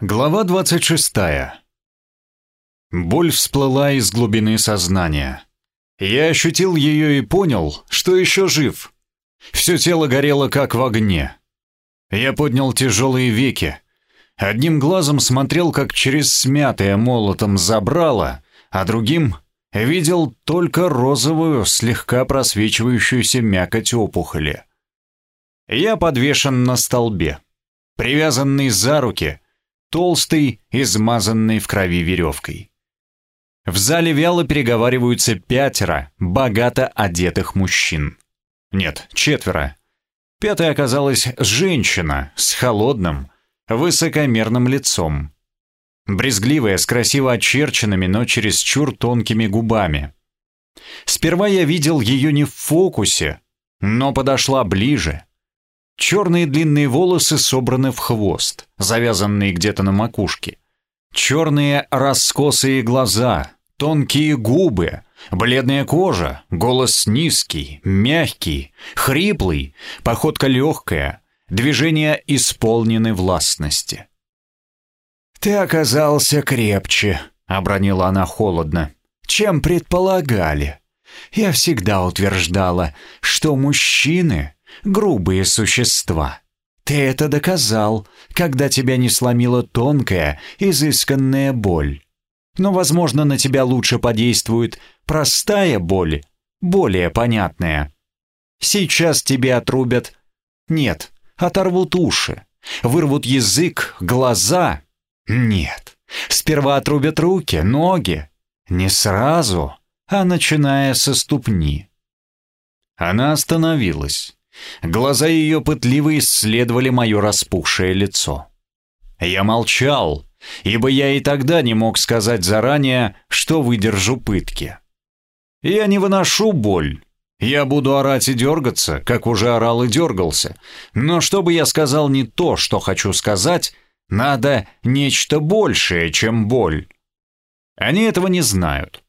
Глава 26. Боль всплыла из глубины сознания. Я ощутил ее и понял, что еще жив. Все тело горело, как в огне. Я поднял тяжелые веки. Одним глазом смотрел, как через смятое молотом забрало, а другим видел только розовую, слегка просвечивающуюся мякоть опухоли. Я подвешен на столбе, привязанный за руки — толстый, измазанный в крови веревкой. В зале вяло переговариваются пятеро богато одетых мужчин. Нет, четверо. Пятой оказалась женщина с холодным, высокомерным лицом. Брезгливая, с красиво очерченными, но чересчур тонкими губами. Сперва я видел ее не в фокусе, но подошла ближе, Черные длинные волосы собраны в хвост, завязанные где-то на макушке. Черные раскосые глаза, тонкие губы, бледная кожа, голос низкий, мягкий, хриплый, походка легкая, движения исполнены властности. «Ты оказался крепче», — обронила она холодно, — «чем предполагали. Я всегда утверждала, что мужчины грубые существа. Ты это доказал, когда тебя не сломила тонкая, изысканная боль. Но, возможно, на тебя лучше подействует простая боль, более понятная. Сейчас тебе отрубят... Нет, оторвут уши, вырвут язык, глаза. Нет, сперва отрубят руки, ноги. Не сразу, а начиная со ступни. Она остановилась. Глаза ее пытливо исследовали мое распухшее лицо. Я молчал, ибо я и тогда не мог сказать заранее, что выдержу пытки. Я не выношу боль. Я буду орать и дергаться, как уже орал и дергался. Но чтобы я сказал не то, что хочу сказать, надо нечто большее, чем боль. Они этого не знают.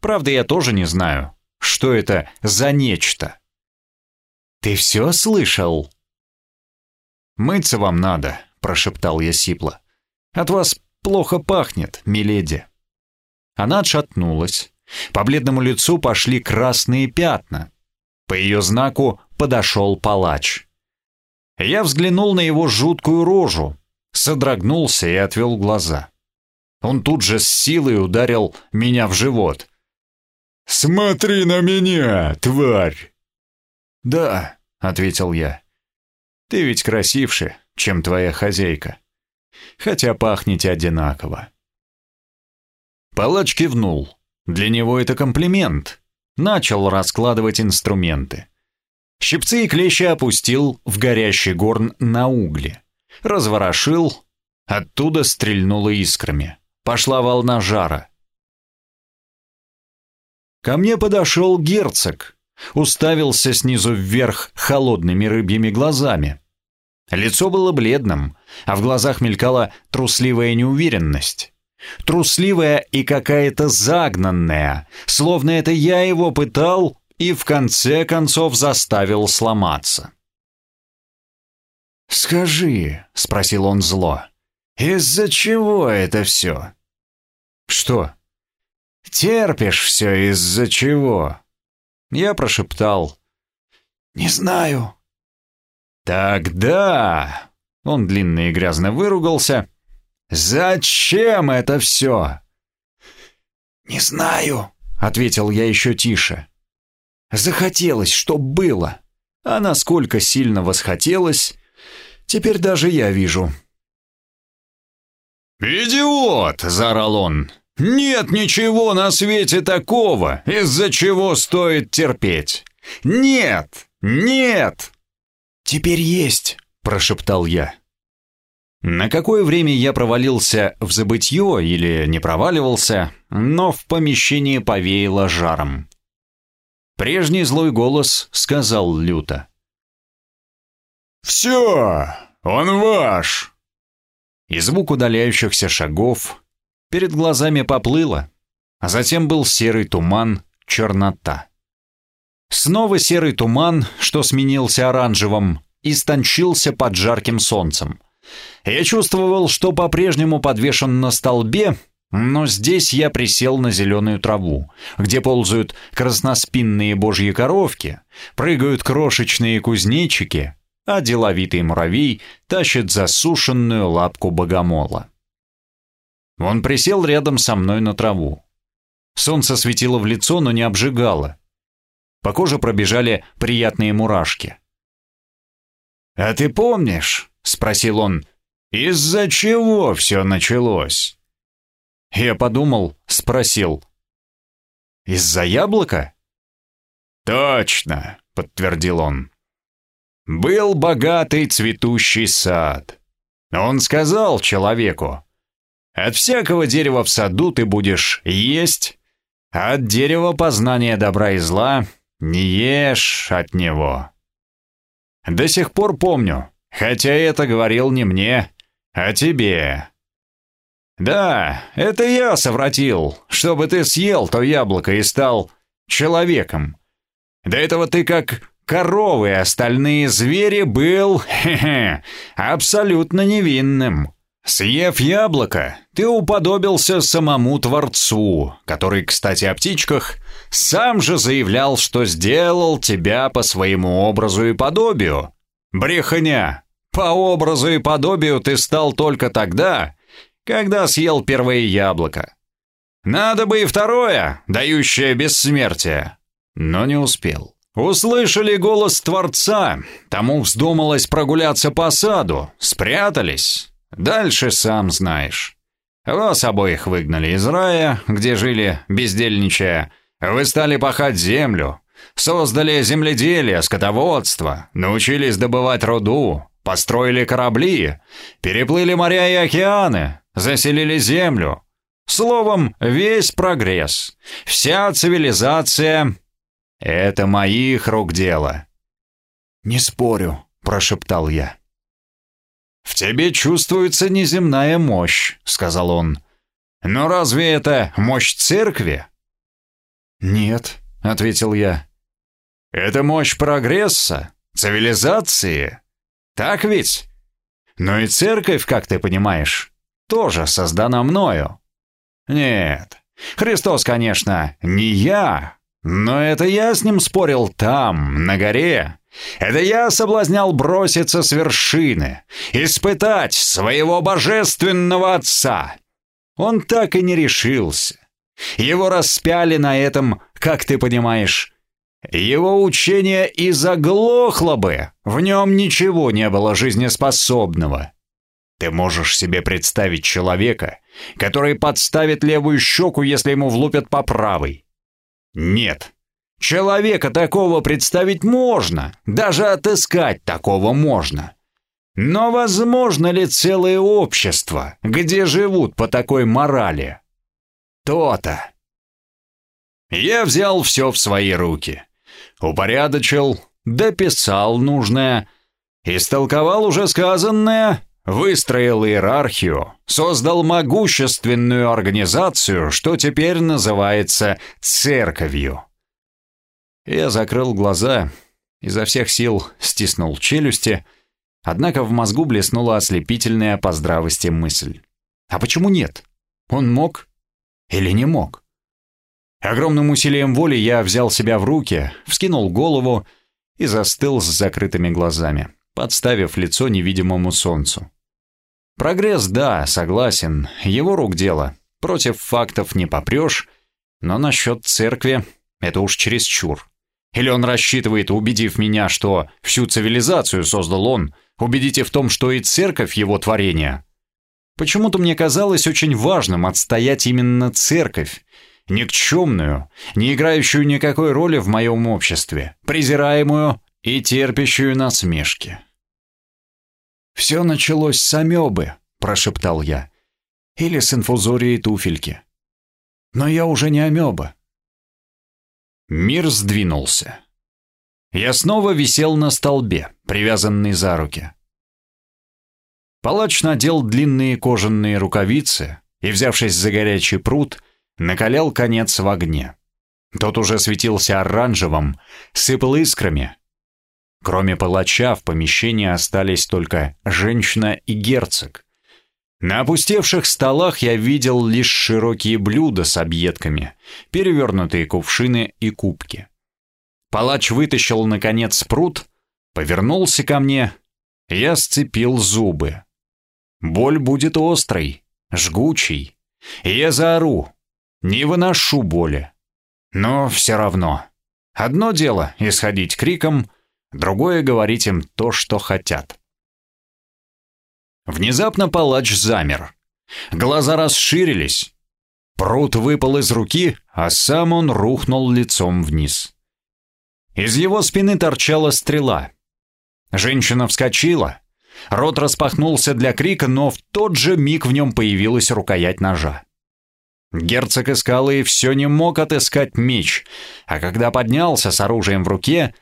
Правда, я тоже не знаю, что это за нечто. «Ты все слышал?» «Мыться вам надо», — прошептал я сипло. «От вас плохо пахнет, миледи». Она отшатнулась. По бледному лицу пошли красные пятна. По ее знаку подошел палач. Я взглянул на его жуткую рожу, содрогнулся и отвел глаза. Он тут же с силой ударил меня в живот. «Смотри на меня, тварь!» «Да, — ответил я. «Ты ведь красивше, чем твоя хозяйка. Хотя пахнете одинаково». Палач кивнул. Для него это комплимент. Начал раскладывать инструменты. Щипцы и клещи опустил в горящий горн на угли. Разворошил. Оттуда стрельнуло искрами. Пошла волна жара. Ко мне подошел герцог, уставился снизу вверх холодными рыбьими глазами. Лицо было бледным, а в глазах мелькала трусливая неуверенность. Трусливая и какая-то загнанная, словно это я его пытал и в конце концов заставил сломаться. «Скажи», — спросил он зло, — «из-за чего это все?» «Что?» «Терпишь все из-за чего?» Я прошептал. «Не знаю». «Тогда...» Он длинно и грязно выругался. «Зачем это все?» «Не знаю», — ответил я еще тише. «Захотелось, чтоб было. А насколько сильно восхотелось, теперь даже я вижу». «Идиот!» — заорал он. Нет ничего на свете такого, из-за чего стоит терпеть. Нет, нет. Теперь есть, прошептал я. На какое время я провалился в забытье или не проваливался, но в помещении повеяло жаром. Прежний злой голос сказал люто. «Все, он ваш!» И звук удаляющихся шагов Перед глазами поплыло, а затем был серый туман, чернота. Снова серый туман, что сменился оранжевым, истончился под жарким солнцем, Я чувствовал, что по-прежнему подвешен на столбе, но здесь я присел на зеленую траву, где ползают красноспинные божьи коровки, прыгают крошечные кузнечики, а деловитый муравей тащит засушенную лапку богомола. Он присел рядом со мной на траву. Солнце светило в лицо, но не обжигало. По коже пробежали приятные мурашки. «А ты помнишь?» — спросил он. «Из-за чего все началось?» Я подумал, спросил. «Из-за яблока?» «Точно», — подтвердил он. «Был богатый цветущий сад. Он сказал человеку, «От всякого дерева в саду ты будешь есть, а от дерева познания добра и зла не ешь от него». До сих пор помню, хотя это говорил не мне, а тебе. Да, это я совратил, чтобы ты съел то яблоко и стал человеком. До этого ты как коровы и остальные звери был, хе-хе, абсолютно невинным. Съев яблоко, ты уподобился самому Творцу, который, кстати, о птичках, сам же заявлял, что сделал тебя по своему образу и подобию. Брехня! По образу и подобию ты стал только тогда, когда съел первое яблоко. Надо бы и второе, дающее бессмертие. Но не успел. Услышали голос Творца, тому вздумалось прогуляться по саду, спрятались. Дальше сам знаешь. Вас обоих выгнали из рая, где жили, бездельничая. Вы стали пахать землю, создали земледелие, скотоводство, научились добывать руду, построили корабли, переплыли моря и океаны, заселили землю. Словом, весь прогресс, вся цивилизация — это моих рук дело. «Не спорю», — прошептал я. «В тебе чувствуется неземная мощь», — сказал он. «Но разве это мощь церкви?» «Нет», — ответил я. «Это мощь прогресса, цивилизации. Так ведь? Но и церковь, как ты понимаешь, тоже создана мною. Нет, Христос, конечно, не я, но это я с ним спорил там, на горе, это я соблазнял броситься с вершины, испытать своего божественного отца. Он так и не решился. Его распяли на этом, как ты понимаешь. Его учение и заглохло бы, в нем ничего не было жизнеспособного. Ты можешь себе представить человека, который подставит левую щеку, если ему влупят по правой? Нет. Человека такого представить можно, даже отыскать такого можно. Но возможно ли целое общество, где живут по такой морали? То-то. Я взял все в свои руки. Упорядочил, дописал нужное, истолковал уже сказанное, выстроил иерархию, создал могущественную организацию, что теперь называется церковью. Я закрыл глаза, изо всех сил стиснул челюсти, однако в мозгу блеснула ослепительная по здравости мысль. А почему нет? Он мог или не мог? Огромным усилием воли я взял себя в руки, вскинул голову и застыл с закрытыми глазами, подставив лицо невидимому солнцу. Прогресс, да, согласен, его рук дело. Против фактов не попрешь, но насчет церкви это уж чересчур. Или он рассчитывает, убедив меня, что всю цивилизацию создал он, убедите в том, что и церковь его творения? Почему-то мне казалось очень важным отстоять именно церковь, никчемную, не играющую никакой роли в моем обществе, презираемую и терпящую насмешки. «Все началось с амебы», — прошептал я, — «или с инфузорией туфельки. Но я уже не амеба, Мир сдвинулся. Я снова висел на столбе, привязанный за руки. Палач надел длинные кожаные рукавицы и, взявшись за горячий пруд, накалял конец в огне. Тот уже светился оранжевым, сыпал искрами. Кроме палача в помещении остались только женщина и герцог. На опустевших столах я видел лишь широкие блюда с объедками, перевернутые кувшины и кубки. Палач вытащил, наконец, пруд, повернулся ко мне. Я сцепил зубы. Боль будет острой, жгучей. Я заору. Не выношу боли. Но все равно. Одно дело — исходить криком, другое — говорить им то, что хотят. Внезапно палач замер. Глаза расширились. Пруд выпал из руки, а сам он рухнул лицом вниз. Из его спины торчала стрела. Женщина вскочила. Рот распахнулся для крика, но в тот же миг в нем появилась рукоять ножа. Герцог искал и все не мог отыскать меч, а когда поднялся с оружием в руке,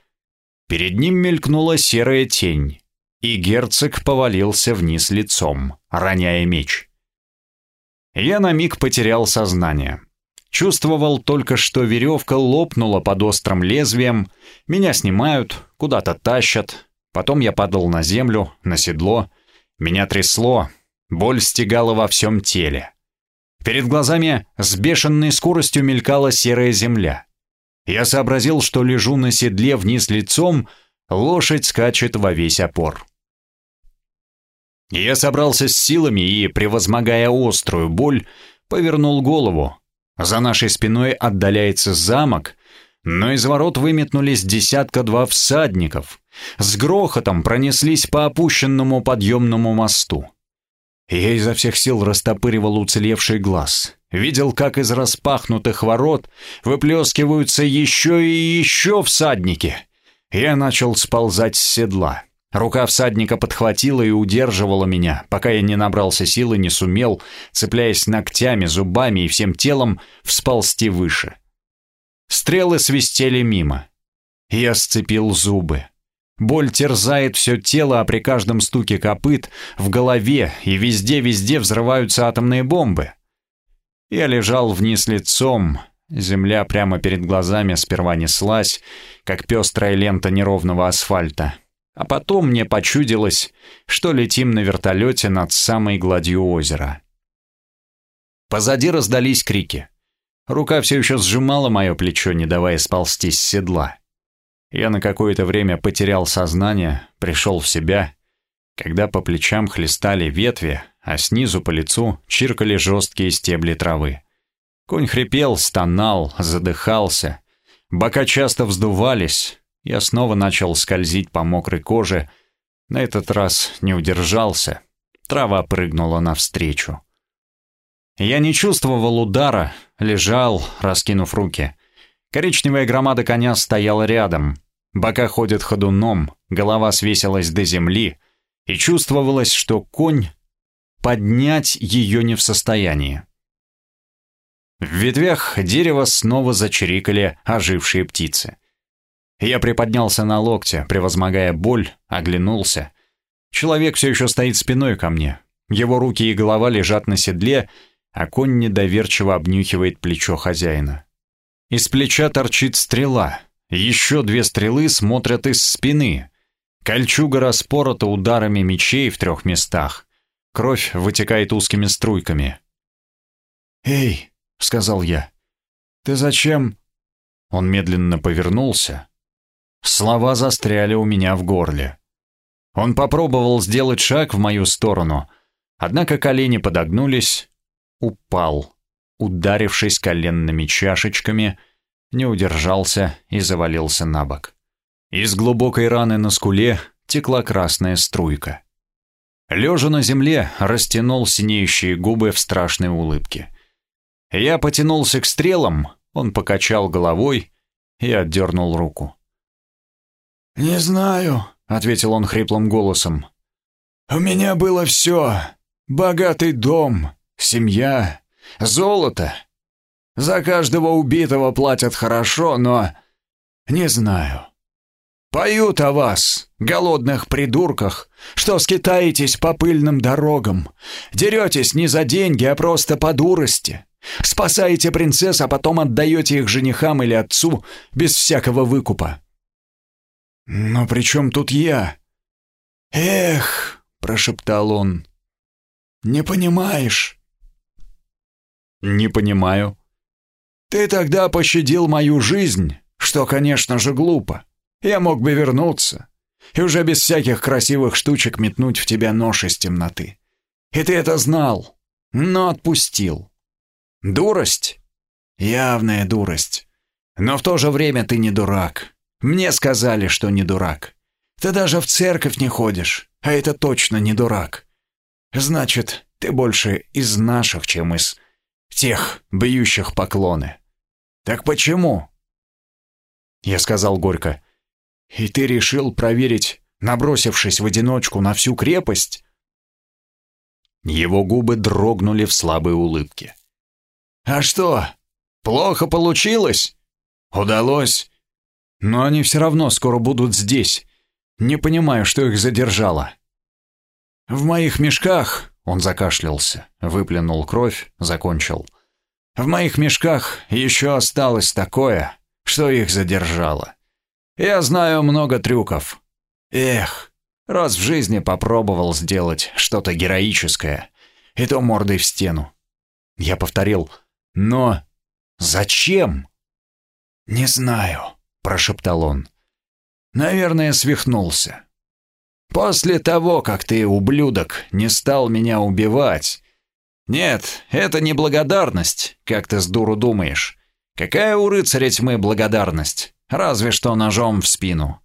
перед ним мелькнула серая тень, и герцог повалился вниз лицом, роняя меч. Я на миг потерял сознание. Чувствовал только, что веревка лопнула под острым лезвием, меня снимают, куда-то тащат, потом я падал на землю, на седло, меня трясло, боль стегала во всем теле. Перед глазами с бешеной скоростью мелькала серая земля. Я сообразил, что лежу на седле вниз лицом, лошадь скачет во весь опор. Я собрался с силами и, превозмогая острую боль, повернул голову. За нашей спиной отдаляется замок, но из ворот выметнулись десятка-два всадников. С грохотом пронеслись по опущенному подъемному мосту. Я изо всех сил растопыривал уцелевший глаз. Видел, как из распахнутых ворот выплескиваются еще и еще всадники. Я начал сползать с седла. Рука всадника подхватила и удерживала меня, пока я не набрался сил и не сумел, цепляясь ногтями, зубами и всем телом, всползти выше. Стрелы свистели мимо. Я сцепил зубы. Боль терзает все тело, а при каждом стуке копыт в голове и везде-везде взрываются атомные бомбы. Я лежал вниз лицом, земля прямо перед глазами сперва неслась, как пестрая лента неровного асфальта. А потом мне почудилось, что летим на вертолете над самой гладью озера. Позади раздались крики. Рука все еще сжимала мое плечо, не давая сползти с седла. Я на какое-то время потерял сознание, пришел в себя, когда по плечам хлестали ветви, а снизу по лицу чиркали жесткие стебли травы. Конь хрипел, стонал, задыхался. Бока часто вздувались. Я снова начал скользить по мокрой коже. На этот раз не удержался. Трава прыгнула навстречу. Я не чувствовал удара, лежал, раскинув руки. Коричневая громада коня стояла рядом. Бока ходят ходуном, голова свесилась до земли, и чувствовалось, что конь поднять ее не в состоянии. В ветвях дерева снова зачирикали ожившие птицы. Я приподнялся на локте, превозмогая боль, оглянулся. Человек все еще стоит спиной ко мне. Его руки и голова лежат на седле, а конь недоверчиво обнюхивает плечо хозяина. Из плеча торчит стрела — еще две стрелы смотрят из спины. Кольчуга распорота ударами мечей в трех местах. Кровь вытекает узкими струйками. «Эй!» — сказал я. «Ты зачем?» Он медленно повернулся. Слова застряли у меня в горле. Он попробовал сделать шаг в мою сторону, однако колени подогнулись, упал, ударившись коленными чашечками — не удержался и завалился на бок. Из глубокой раны на скуле текла красная струйка. Лежа на земле, растянул синеющие губы в страшной улыбке. Я потянулся к стрелам, он покачал головой и отдернул руку. «Не знаю», — ответил он хриплым голосом. «У меня было все. Богатый дом, семья, золото. За каждого убитого платят хорошо, но... Не знаю. Поют о вас, голодных придурках, что скитаетесь по пыльным дорогам, деретесь не за деньги, а просто по дурости, спасаете принцесс, а потом отдаете их женихам или отцу без всякого выкупа. «Но при чем тут я?» «Эх!» — прошептал он. «Не понимаешь?» «Не понимаю». «Ты тогда пощадил мою жизнь, что, конечно же, глупо. Я мог бы вернуться и уже без всяких красивых штучек метнуть в тебя нож из темноты. И ты это знал, но отпустил. Дурость? Явная дурость. Но в то же время ты не дурак. Мне сказали, что не дурак. Ты даже в церковь не ходишь, а это точно не дурак. Значит, ты больше из наших, чем из тех, бьющих поклоны. Так почему? Я сказал горько. И ты решил проверить, набросившись в одиночку на всю крепость? Его губы дрогнули в слабой улыбке. А что? Плохо получилось? Удалось? Но они все равно скоро будут здесь. Не понимаю, что их задержало. В моих мешках, он закашлялся, выплюнул кровь, закончил. В моих мешках еще осталось такое, что их задержало. Я знаю много трюков. Эх, раз в жизни попробовал сделать что-то героическое, и то мордой в стену. Я повторил, но зачем? Не знаю, прошептал он. Наверное, свихнулся. После того, как ты, ублюдок, не стал меня убивать. Нет, это не благодарность, как ты с дуру думаешь. Какая у рыцаря тьмы благодарность? Разве что ножом в спину.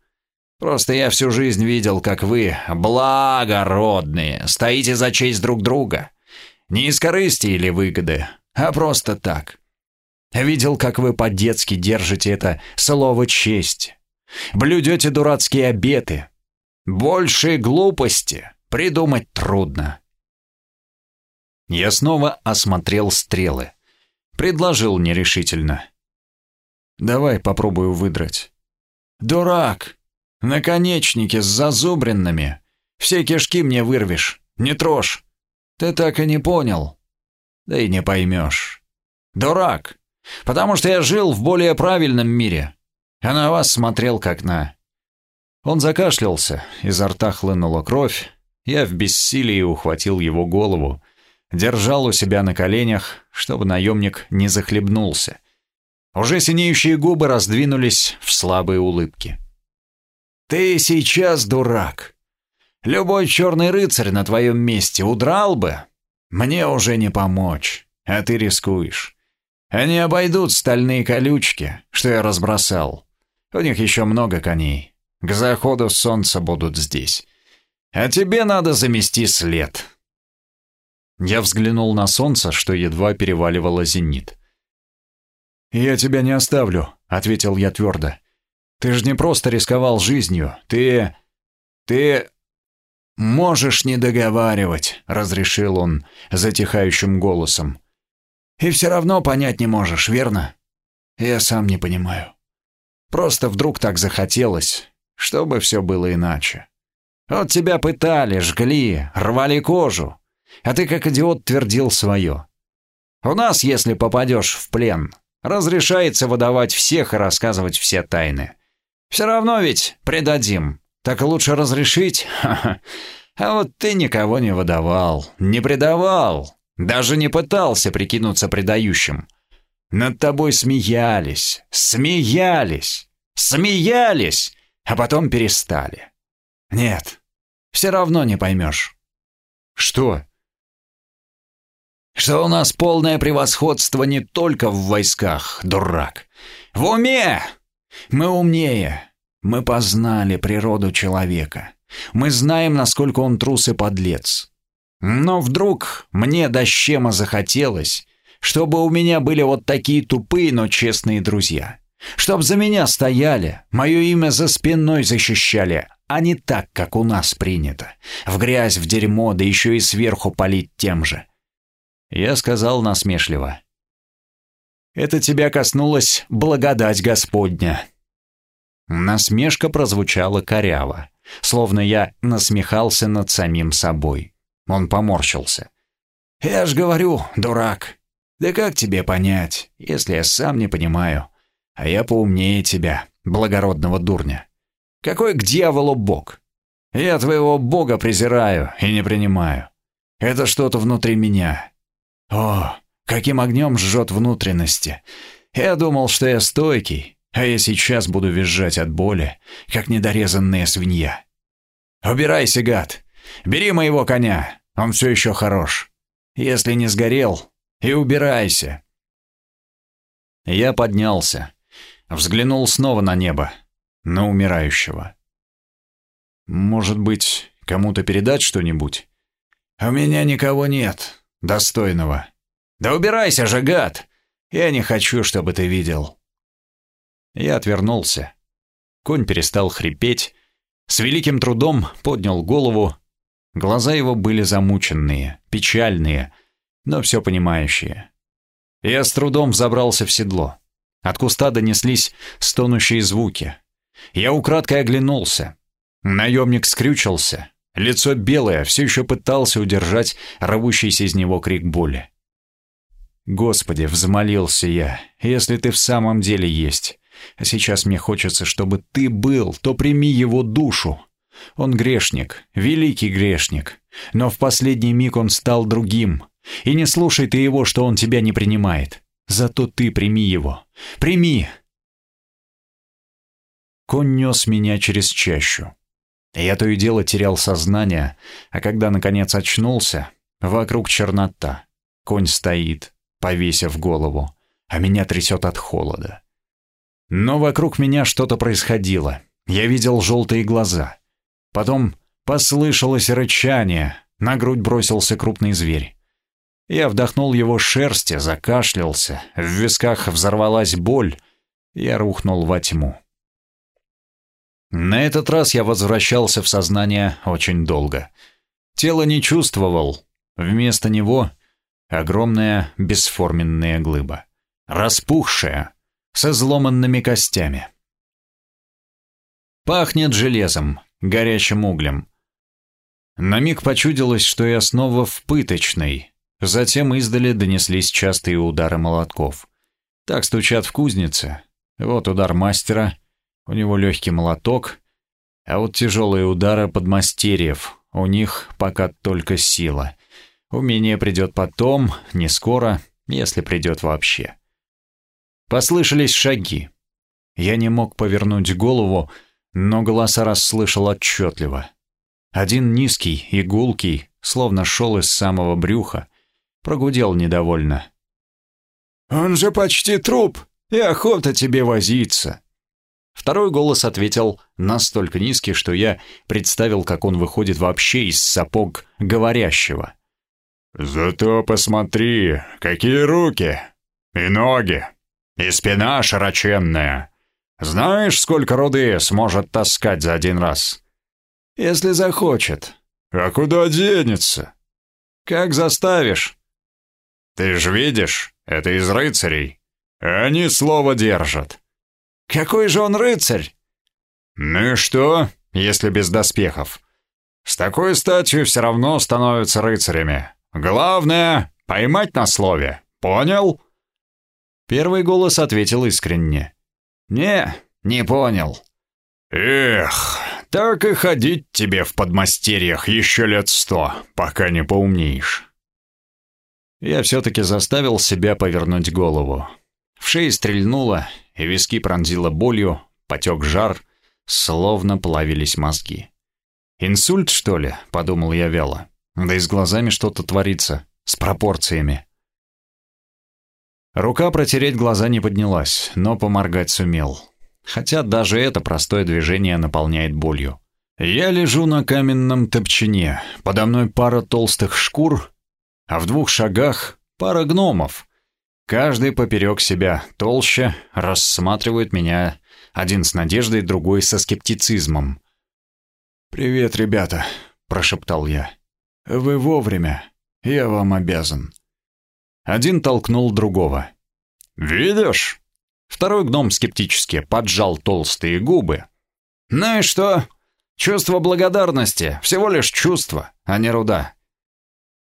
Просто я всю жизнь видел, как вы, благородные, стоите за честь друг друга. Не из корысти или выгоды, а просто так. Видел, как вы по-детски держите это слово «честь». Блюдете дурацкие обеты. Больше глупости придумать трудно. Я снова осмотрел стрелы. Предложил нерешительно. «Давай попробую выдрать». «Дурак! Наконечники с зазубринами. Все кишки мне вырвешь. Не трожь. Ты так и не понял. Да и не поймешь. Дурак! Потому что я жил в более правильном мире, а на вас смотрел как на...» Он закашлялся, изо рта хлынула кровь. Я в бессилии ухватил его голову, держал у себя на коленях, чтобы наемник не захлебнулся. Уже синеющие губы раздвинулись в слабые улыбки. «Ты сейчас дурак. Любой черный рыцарь на твоем месте удрал бы. Мне уже не помочь, а ты рискуешь. Они обойдут стальные колючки, что я разбросал. У них еще много коней. К заходу солнца будут здесь. А тебе надо замести след». Я взглянул на солнце, что едва переваливало зенит. «Я тебя не оставлю», — ответил я твердо. «Ты же не просто рисковал жизнью. Ты... ты...» «Можешь не договаривать», — разрешил он затихающим голосом. «И все равно понять не можешь, верно? Я сам не понимаю. Просто вдруг так захотелось, чтобы все было иначе. Вот тебя пытали, жгли, рвали кожу, а ты как идиот твердил свое. У нас, если попадешь в плен, разрешается выдавать всех и рассказывать все тайны. Все равно ведь предадим. Так лучше разрешить? А вот ты никого не выдавал, не предавал, даже не пытался прикинуться предающим. Над тобой смеялись, смеялись, смеялись, а потом перестали. Нет, все равно не поймешь. Что? Что у нас полное превосходство не только в войсках, дурак. В уме! Мы умнее. Мы познали природу человека. Мы знаем, насколько он трус и подлец. Но вдруг мне до щема захотелось, чтобы у меня были вот такие тупые, но честные друзья. Чтоб за меня стояли, мое имя за спиной защищали, а не так, как у нас принято. В грязь, в дерьмо, да еще и сверху полить тем же. Я сказал насмешливо. «Это тебя коснулась благодать Господня». Насмешка прозвучала коряво, словно я насмехался над самим собой. Он поморщился. «Я ж говорю, дурак. Да как тебе понять, если я сам не понимаю? А я поумнее тебя, благородного дурня. Какой к дьяволу бог? Я твоего бога презираю и не принимаю. Это что-то внутри меня. О, каким огнем жжет внутренности. Я думал, что я стойкий, а я сейчас буду визжать от боли, как недорезанная свинья. Убирайся, гад. Бери моего коня, он все еще хорош. Если не сгорел, и убирайся. Я поднялся, взглянул снова на небо, на умирающего. Может быть, кому-то передать что-нибудь? У меня никого нет, достойного. Да убирайся же, гад! Я не хочу, чтобы ты видел. Я отвернулся. Конь перестал хрипеть, с великим трудом поднял голову. Глаза его были замученные, печальные, но все понимающие. Я с трудом забрался в седло. От куста донеслись стонущие звуки. Я украдкой оглянулся. Наемник скрючился. Лицо белое, все еще пытался удержать рвущийся из него крик боли. «Господи!» — взмолился я. «Если ты в самом деле есть, а сейчас мне хочется, чтобы ты был, то прими его душу. Он грешник, великий грешник, но в последний миг он стал другим. И не слушай ты его, что он тебя не принимает. Зато ты прими его. Прими!» Конь нес меня через чащу. Я то и дело терял сознание, а когда, наконец, очнулся, вокруг чернота. Конь стоит, повесив голову, а меня трясет от холода. Но вокруг меня что-то происходило. Я видел желтые глаза. Потом послышалось рычание, на грудь бросился крупный зверь. Я вдохнул его шерсти, закашлялся, в висках взорвалась боль, я рухнул во тьму. На этот раз я возвращался в сознание очень долго. Тело не чувствовал, вместо него огромная бесформенная глыба, распухшая, с изломанными костями. Пахнет железом, горячим углем. На миг почудилось, что я снова в пыточной. Затем издали донеслись частые удары молотков. Так стучат в кузнице. Вот удар мастера, у него легкий молоток, а вот тяжелые удары подмастерьев, у них пока только сила. Умение придет потом, не скоро, если придет вообще. Послышались шаги. Я не мог повернуть голову, но голоса расслышал отчетливо. Один низкий и гулкий, словно шел из самого брюха, прогудел недовольно. «Он же почти труп, и охота тебе возиться!» Второй голос ответил настолько низкий, что я представил, как он выходит вообще из сапог говорящего. «Зато посмотри, какие руки и ноги, и спина широченная. Знаешь, сколько руды сможет таскать за один раз?» «Если захочет». «А куда денется?» «Как заставишь?» «Ты ж видишь, это из рыцарей. Они слово держат. Какой же он рыцарь? Ну и что, если без доспехов? С такой статью все равно становятся рыцарями. Главное — поймать на слове. Понял? Первый голос ответил искренне. «Не, не понял». «Эх, так и ходить тебе в подмастерьях еще лет сто, пока не поумнеешь». Я все-таки заставил себя повернуть голову. В шее стрельнуло, виски пронзило болью, потек жар, словно плавились мозги. «Инсульт, что ли?» — подумал я вяло. Да и с глазами что-то творится, с пропорциями. Рука протереть глаза не поднялась, но поморгать сумел. Хотя даже это простое движение наполняет болью. Я лежу на каменном топчине, подо мной пара толстых шкур, а в двух шагах пара гномов. Каждый поперек себя, толще, рассматривает меня, один с надеждой, другой со скептицизмом. «Привет, ребята», — прошептал я. «Вы вовремя. Я вам обязан». Один толкнул другого. «Видишь?» Второй гном скептически поджал толстые губы. «Ну и что? Чувство благодарности. Всего лишь чувство, а не руда».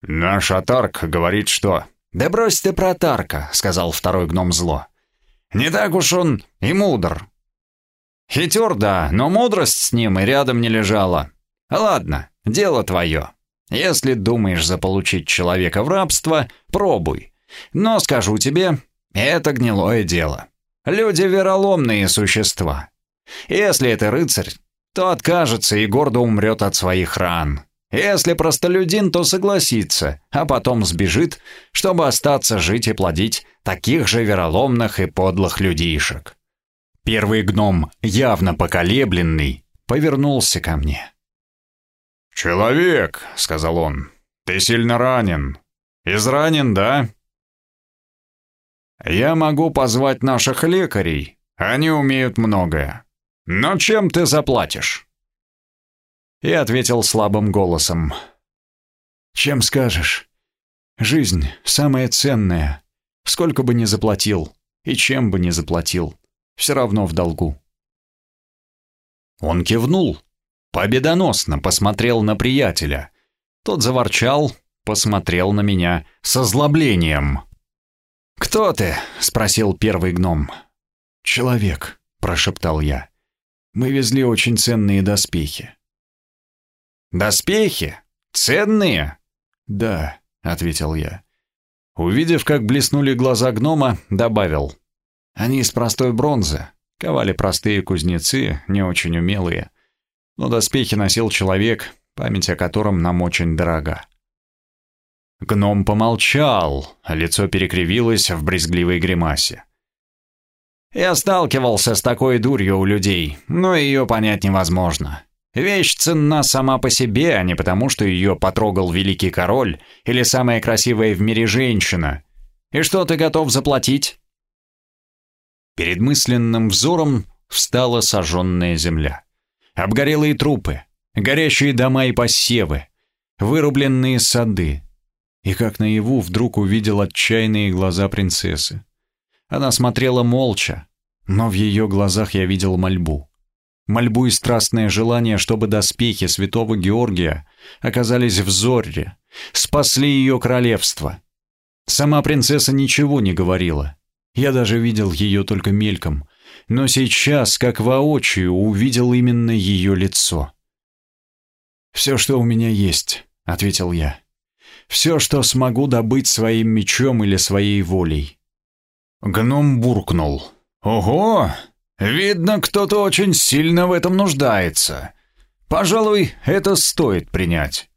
«Наш Атарк говорит, что...» «Да брось ты про Тарка», — сказал второй гном зло. «Не так уж он и мудр». Хитер, да, но мудрость с ним и рядом не лежала. Ладно, дело твое. Если думаешь заполучить человека в рабство, пробуй. Но скажу тебе, это гнилое дело. Люди вероломные существа. Если это рыцарь, то откажется и гордо умрет от своих ран. Если простолюдин, то согласится, а потом сбежит, чтобы остаться жить и плодить таких же вероломных и подлых людишек. Первый гном, явно поколебленный, повернулся ко мне. «Человек», — сказал он, — «ты сильно ранен. Изранен, да?» «Я могу позвать наших лекарей, они умеют многое. Но чем ты заплатишь?» И ответил слабым голосом. «Чем скажешь? Жизнь самая ценная. Сколько бы ни заплатил, и чем бы ни заплатил, все равно в долгу». Он кивнул, победоносно посмотрел на приятеля. Тот заворчал, посмотрел на меня с озлоблением. «Кто ты?» — спросил первый гном. «Человек», — прошептал я. «Мы везли очень ценные доспехи». «Доспехи? Ценные?» «Да», — ответил я. Увидев, как блеснули глаза гнома, добавил. «Они из простой бронзы. Ковали простые кузнецы, не очень умелые. Но доспехи носил человек, память о котором нам очень дорога. Гном помолчал, лицо перекривилось в брезгливой гримасе. «Я сталкивался с такой дурью у людей, но ее понять невозможно. Вещь ценна сама по себе, а не потому, что ее потрогал великий король или самая красивая в мире женщина. И что ты готов заплатить?» Перед мысленным взором встала сожженная земля. Обгорелые трупы, горящие дома и посевы, вырубленные сады, и как наяву вдруг увидел отчаянные глаза принцессы. Она смотрела молча, но в ее глазах я видел мольбу. Мольбу и страстное желание, чтобы доспехи святого Георгия оказались в Зорре, спасли ее королевство. Сама принцесса ничего не говорила. Я даже видел ее только мельком, но сейчас, как воочию, увидел именно ее лицо. «Все, что у меня есть», — ответил я все, что смогу добыть своим мечом или своей волей. Гном буркнул. «Ого! Видно, кто-то очень сильно в этом нуждается. Пожалуй, это стоит принять.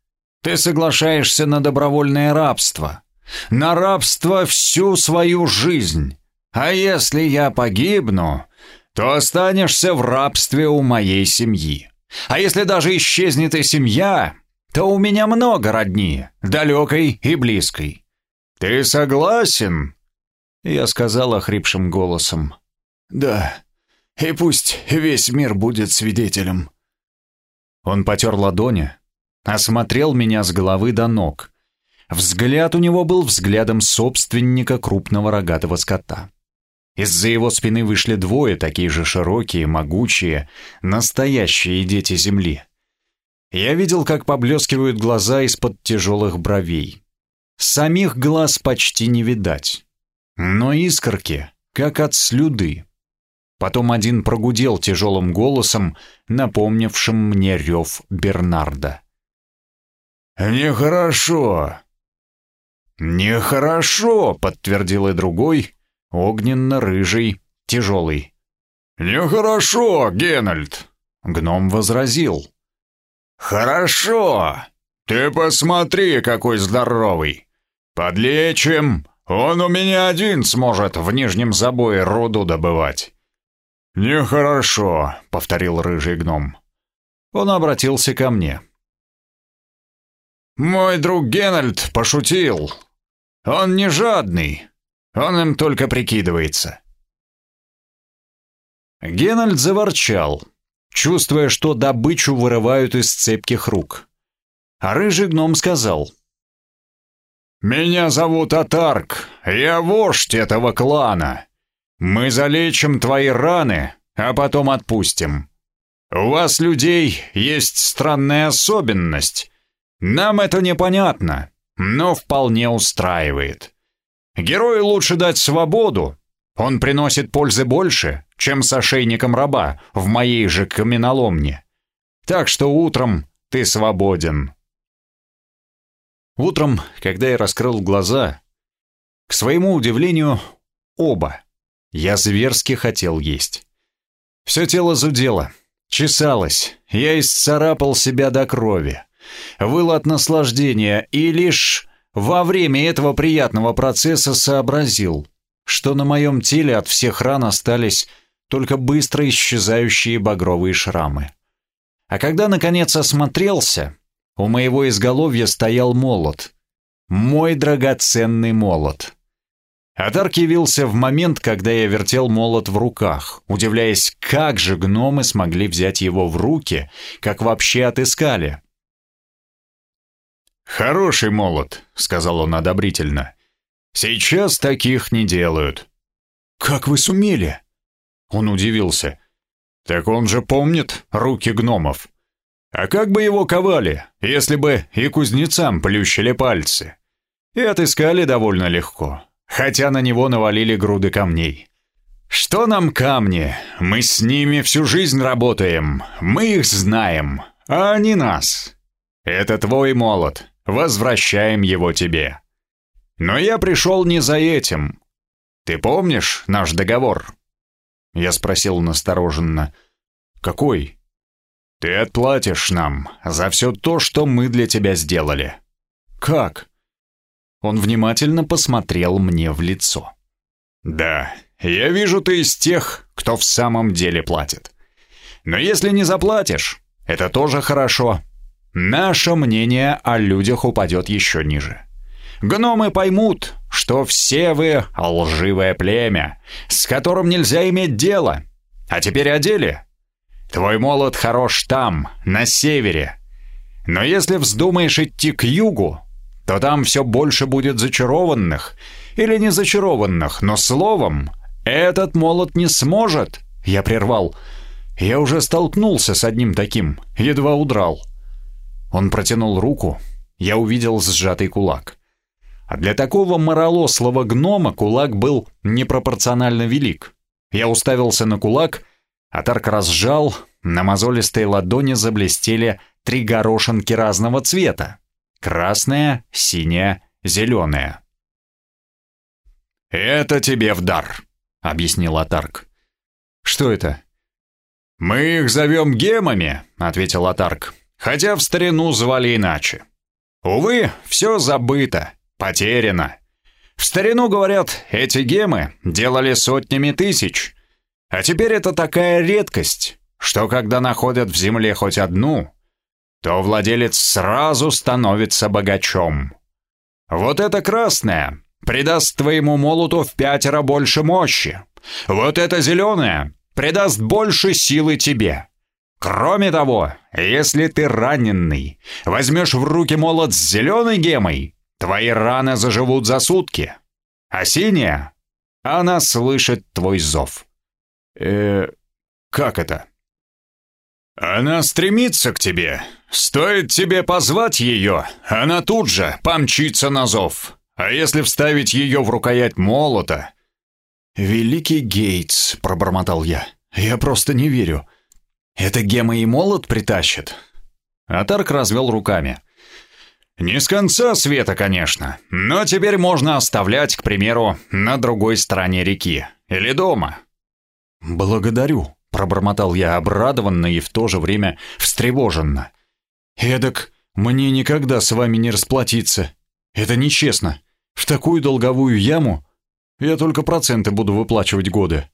Ты соглашаешься на добровольное рабство. На рабство всю свою жизнь. А если я погибну, то останешься в рабстве у моей семьи. А если даже исчезнет и семья, то у меня много родни, далекой и близкой. Ты согласен?» Я сказал охрипшим голосом. «Да, и пусть весь мир будет свидетелем». Он потер ладони, осмотрел меня с головы до ног. Взгляд у него был взглядом собственника крупного рогатого скота. Из-за его спины вышли двое, такие же широкие, могучие, настоящие дети земли. Я видел, как поблескивают глаза из-под тяжелых бровей. Самих глаз почти не видать. Но искорки, как от слюды. Потом один прогудел тяжелым голосом, напомнившим мне рев Бернарда. «Нехорошо!» «Нехорошо!» — подтвердил и другой, огненно-рыжий, тяжелый. «Нехорошо, Генальд!» — гном возразил. «Хорошо! Ты посмотри, какой здоровый! Подлечим! Он у меня один сможет в нижнем забое руду добывать!» «Нехорошо», — повторил рыжий гном. Он обратился ко мне. «Мой друг Генальд пошутил. Он не жадный, он им только прикидывается». Генальд заворчал, чувствуя, что добычу вырывают из цепких рук. А рыжий гном сказал. «Меня зовут Атарк, я вождь этого клана. Мы залечим твои раны, а потом отпустим. У вас, людей, есть странная особенность. Нам это непонятно, но вполне устраивает. Герою лучше дать свободу, Он приносит пользы больше, чем с ошейником раба в моей же каменоломне. Так что утром ты свободен. Утром, когда я раскрыл глаза, к своему удивлению, оба. Я зверски хотел есть. Все тело зудело, чесалось, я исцарапал себя до крови. Выл от наслаждения и лишь во время этого приятного процесса сообразил, что на моем теле от всех ран остались только быстро исчезающие багровые шрамы. А когда наконец осмотрелся, у моего изголовья стоял молот. Мой драгоценный молот. Атарк явился в момент, когда я вертел молот в руках, удивляясь, как же гномы смогли взять его в руки, как вообще отыскали. «Хороший молот», — сказал он одобрительно. «Сейчас таких не делают». «Как вы сумели?» Он удивился. «Так он же помнит руки гномов. А как бы его ковали, если бы и кузнецам плющили пальцы? И отыскали довольно легко, хотя на него навалили груды камней. Что нам камни? Мы с ними всю жизнь работаем, мы их знаем, а они нас. Это твой молот, возвращаем его тебе. Но я пришел не за этим. Ты помнишь наш договор? Я спросил настороженно. Какой? Ты отплатишь нам за все то, что мы для тебя сделали. Как? Он внимательно посмотрел мне в лицо. Да, я вижу, ты из тех, кто в самом деле платит. Но если не заплатишь, это тоже хорошо. Наше мнение о людях упадет еще ниже. Гномы поймут, что все вы лживое племя, с которым нельзя иметь дело. А теперь о деле Твой молот хорош там, на севере. Но если вздумаешь идти к югу, то там все больше будет зачарованных. Или не зачарованных, но словом, этот молот не сможет. Я прервал. Я уже столкнулся с одним таким, едва удрал. Он протянул руку, я увидел сжатый кулак. А для такого моролослого гнома кулак был непропорционально велик. Я уставился на кулак Атарк разжал, на мозолистой ладони заблестели три горошинки разного цвета. Красная, синяя, зеленая. «Это тебе в дар», — объяснил Атарк. «Что это?» «Мы их зовем гемами», — ответил Атарк, «хотя в старину звали иначе. Увы, все забыто, потеряно. В старину, говорят, эти гемы делали сотнями тысяч, а теперь это такая редкость, что когда находят в земле хоть одну, то владелец сразу становится богачом. Вот это красное придаст твоему молоту в пятеро больше мощи. Вот это зеленое придаст больше силы тебе. Кроме того, если ты раненый, возьмешь в руки молот с зеленой гемой, твои раны заживут за сутки. А синяя, она слышит твой зов. Э, как это? Она стремится к тебе. Стоит тебе позвать ее, она тут же помчится на зов. А если вставить ее в рукоять молота... «Великий Гейтс», — пробормотал я. «Я просто не верю. Это Гема и молот притащит?» Атарк развел руками. «Не с конца света, конечно, но теперь можно оставлять, к примеру, на другой стороне реки. Или дома. «Благодарю», — пробормотал я обрадованно и в то же время встревоженно. «Эдак мне никогда с вами не расплатиться. Это нечестно. В такую долговую яму я только проценты буду выплачивать годы.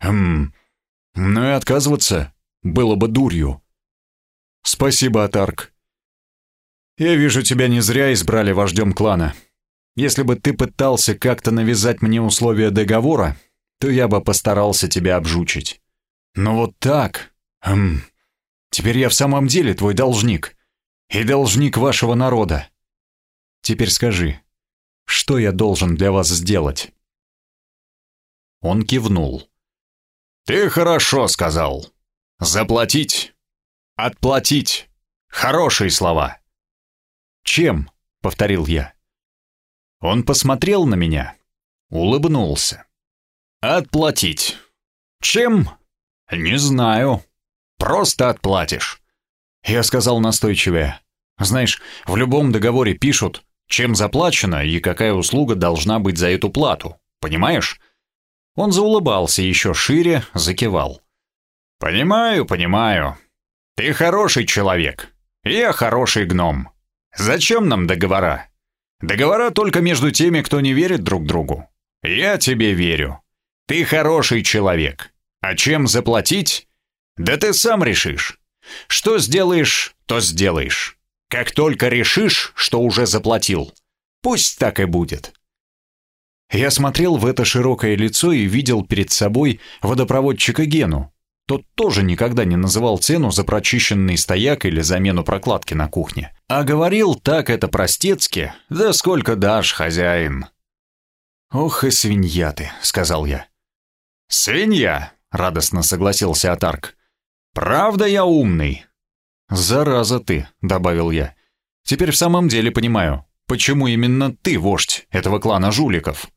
Хм, но и отказываться было бы дурью. Спасибо, Атарк. Я вижу, тебя не зря избрали вождем клана. Если бы ты пытался как-то навязать мне условия договора, то я бы постарался тебя обжучить. Но вот так... Эм, теперь я в самом деле твой должник. И должник вашего народа. Теперь скажи, что я должен для вас сделать?» Он кивнул. «Ты хорошо сказал. Заплатить. Отплатить. Хорошие слова». «Чем?» — повторил я. Он посмотрел на меня, улыбнулся. Отплатить. Чем? Не знаю. Просто отплатишь. Я сказал настойчивее. Знаешь, в любом договоре пишут, чем заплачено и какая услуга должна быть за эту плату. Понимаешь? Он заулыбался еще шире, закивал. «Понимаю, понимаю. Ты хороший человек. Я хороший гном. Зачем нам договора? Договора только между теми, кто не верит друг другу. Я тебе верю. Ты хороший человек. А чем заплатить? Да ты сам решишь. Что сделаешь, то сделаешь. Как только решишь, что уже заплатил. Пусть так и будет. Я смотрел в это широкое лицо и видел перед собой водопроводчика Гену. Тот тоже никогда не называл цену за прочищенный стояк или замену прокладки на кухне. А говорил так это простецки, да сколько дашь, хозяин. «Ох и свинья ты», — сказал я. «Свинья», — радостно согласился Атарк. «Правда я умный?» «Зараза ты», — добавил я. «Теперь в самом деле понимаю, почему именно ты вождь этого клана жуликов».